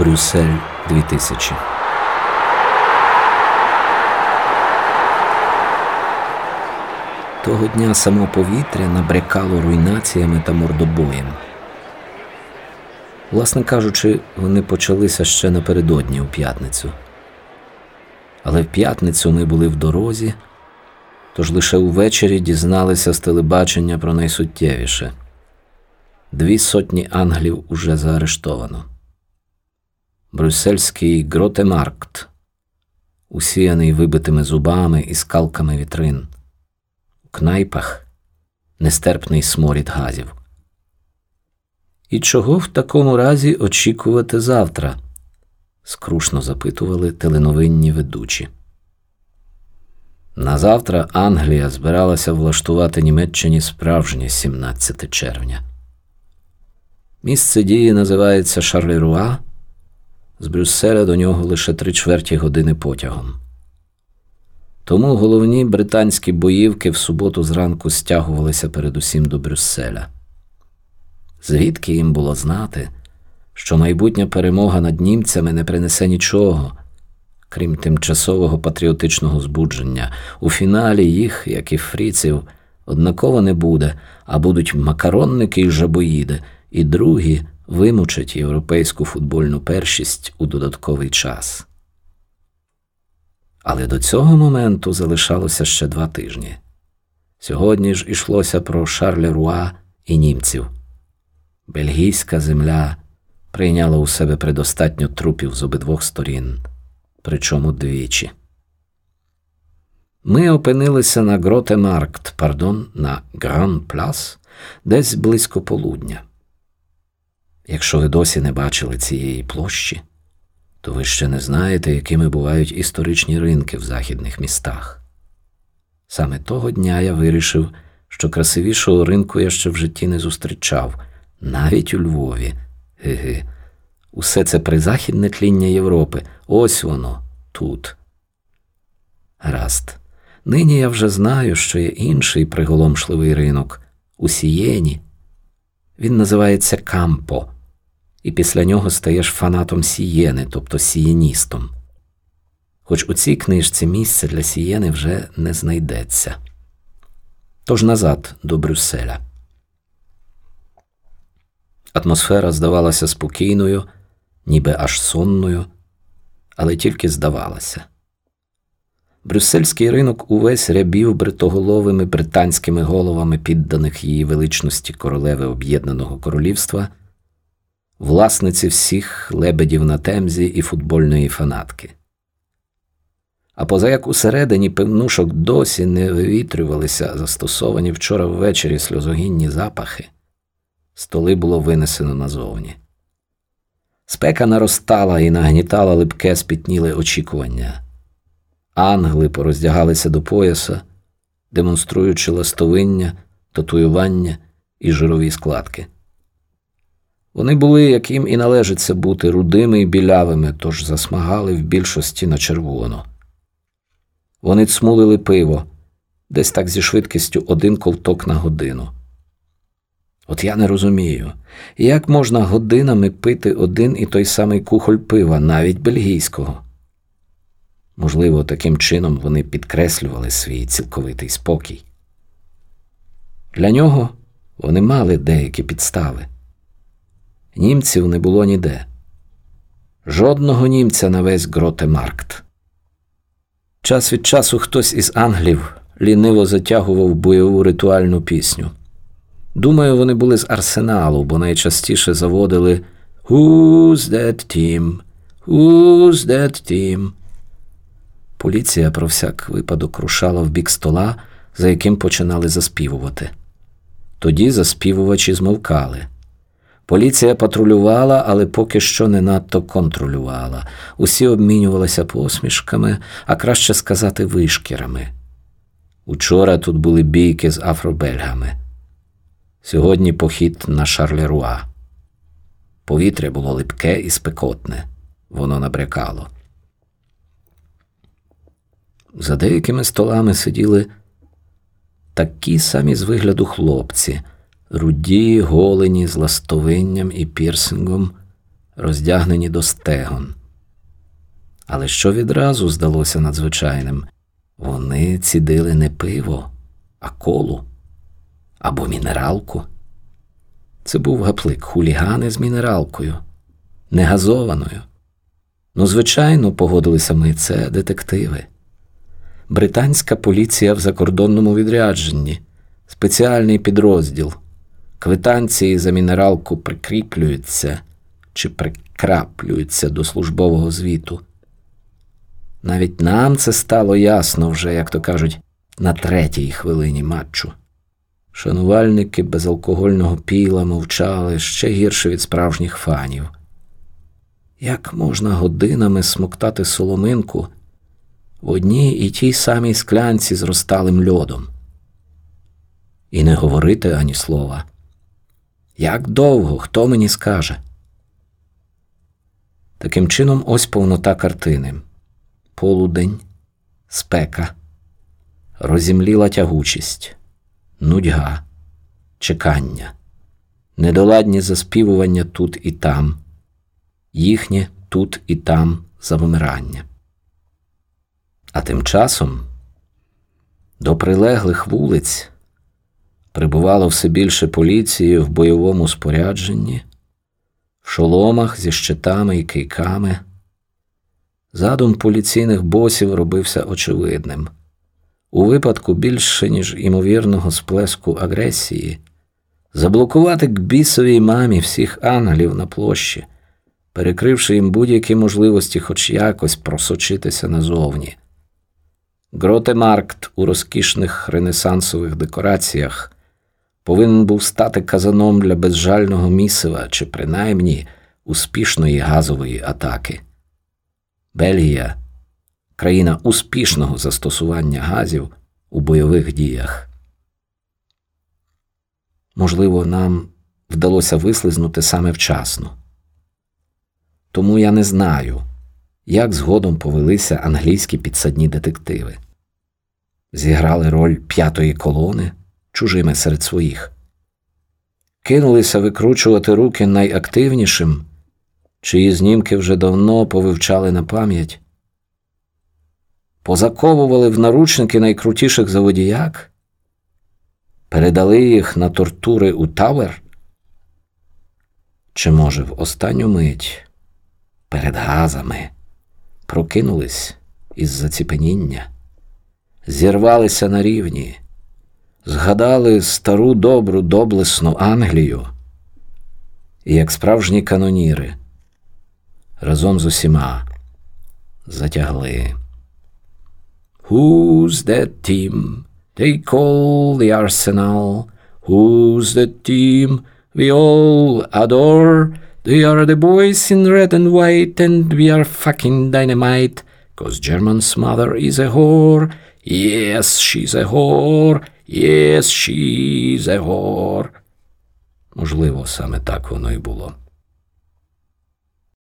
Брюссель 2000 Того дня само повітря набрякало руйнаціями та мордобоєм. Власне кажучи, вони почалися ще напередодні у п'ятницю. Але в п'ятницю ми були в дорозі, тож лише увечері дізналися з телебачення про найсуттєвіше дві сотні англів уже заарештовано. Брюссельський гротемаркт, усіяний вибитими зубами і скалками вітрин, у кнайпах нестерпний сморід газів. І чого в такому разі очікувати завтра? скрушно запитували теленовинні ведучі. Назавтра Англія збиралася влаштувати Німеччині справжнє 17 червня. Місце дії називається Шарлеруа. З Брюсселя до нього лише три чверті години потягом. Тому головні британські боївки в суботу зранку стягувалися передусім до Брюсселя. Звідки їм було знати, що майбутня перемога над німцями не принесе нічого, крім тимчасового патріотичного збудження. У фіналі їх, як і фріців, однаково не буде, а будуть макаронники і жабоїди, і другі вимучать європейську футбольну першість у додатковий час. Але до цього моменту залишалося ще два тижні. Сьогодні ж ішлося про Шарле Руа і німців. Бельгійська земля прийняла у себе предостатньо трупів з обидвох сторін, причому двічі. Ми опинилися на Гротемаркт, пардон, на Гран Плас, десь близько полудня. Якщо ви досі не бачили цієї площі, то ви ще не знаєте, якими бувають історичні ринки в західних містах. Саме того дня я вирішив, що красивішого ринку я ще в житті не зустрічав, навіть у Львові. Ге-ге. Усе це призахідне тління Європи. Ось воно тут. Гаразд. Нині я вже знаю, що є інший приголомшливий ринок у Сієні. Він називається Кампо і після нього стаєш фанатом сієни, тобто сієністом. Хоч у цій книжці місце для сієни вже не знайдеться. Тож назад до Брюсселя. Атмосфера здавалася спокійною, ніби аж сонною, але тільки здавалася. Брюссельський ринок увесь рябів бритоголовими британськими головами підданих її величності королеви Об'єднаного Королівства власниці всіх лебедів на темзі і футбольної фанатки. А позаяк усередині пивнушок досі не вивітрювалися застосовані вчора ввечері сльозогінні запахи, столи було винесено назовні. Спека наростала і нагнітала липке спітніле очікування. Англи пороздягалися до пояса, демонструючи ластовиння, татуювання і жирові складки. Вони були, як їм і належиться бути, рудими і білявими, тож засмагали в більшості на червоно. Вони цмулили пиво, десь так зі швидкістю один ковток на годину. От я не розумію, як можна годинами пити один і той самий кухоль пива, навіть бельгійського. Можливо, таким чином вони підкреслювали свій цілковитий спокій. Для нього вони мали деякі підстави. Німців не було ніде. Жодного німця на весь Гротемаркт. Час від часу хтось із англів ліниво затягував бойову ритуальну пісню. Думаю, вони були з арсеналу, бо найчастіше заводили Who's that team? Who's that team? Поліція про всяк випадок рушала в бік стола, за яким починали заспівувати. Тоді заспівувачі змовкали. Поліція патрулювала, але поки що не надто контролювала. Усі обмінювалися посмішками, а краще сказати, вишкірами. Учора тут були бійки з афробельгами. Сьогодні похід на Шарлеруа. Повітря було липке і спекотне, воно набрякало. За деякими столами сиділи такі самі з вигляду хлопці руді, голені з ластовинням і пірсингом, роздягнені до стегон. Але що відразу здалося надзвичайним, вони цідили не пиво, а колу або мінералку. Це був гаплик хулігани з мінералкою, не газованою. Ну, звичайно, погодилися ми це детективи. Британська поліція в закордонному відрядженні, спеціальний підрозділ. Квитанції за мінералку прикріплюються чи прикраплюються до службового звіту. Навіть нам це стало ясно вже, як то кажуть, на третій хвилині матчу. Шанувальники безалкогольного піла мовчали ще гірше від справжніх фанів. Як можна годинами смоктати соломинку в одній і тій самій склянці з розталим льодом? І не говорити ані слова. Як довго, хто мені скаже? Таким чином, ось повнота картини полудень, спека, розімліла тягучість, нудьга, чекання, недоладні заспівування тут і там, їхнє тут і там завмирання. А тим часом до прилеглих вулиць прибувало все більше поліції в бойовому спорядженні, в шоломах зі щитами і кийками. Задум поліційних босів робився очевидним. У випадку більше, ніж імовірного сплеску агресії, заблокувати к бісовій мамі всіх ангелів на площі, перекривши їм будь-які можливості хоч якось просочитися назовні. Гротемаркт у розкішних ренесансових декораціях повинен був стати казаном для безжального місива чи принаймні успішної газової атаки. Бельгія країна успішного застосування газів у бойових діях. Можливо, нам вдалося вислизнути саме вчасно. Тому я не знаю, як згодом повелися англійські підсадні детективи. Зіграли роль п'ятої колони чужими серед своїх, кинулися викручувати руки найактивнішим чиї знімки вже давно повивчали на пам'ять, позаковували в наручники найкрутіших заводіяк, передали їх на тортури у Тавер? Чи, може, в останню мить перед газами прокинулись із заціпеніння, зірвалися на рівні, згадали стару добру доблесну Англію, і як справжні каноніри разом з усіма затягли. Who's that team? They call the Arsenal. Who's the team we all adore? They are the boys in red and white, and we are fucking dynamite. Cause German's mother is a whore. Yes, she's a whore. Yes, she's a whore. Можливо, саме так воно і було.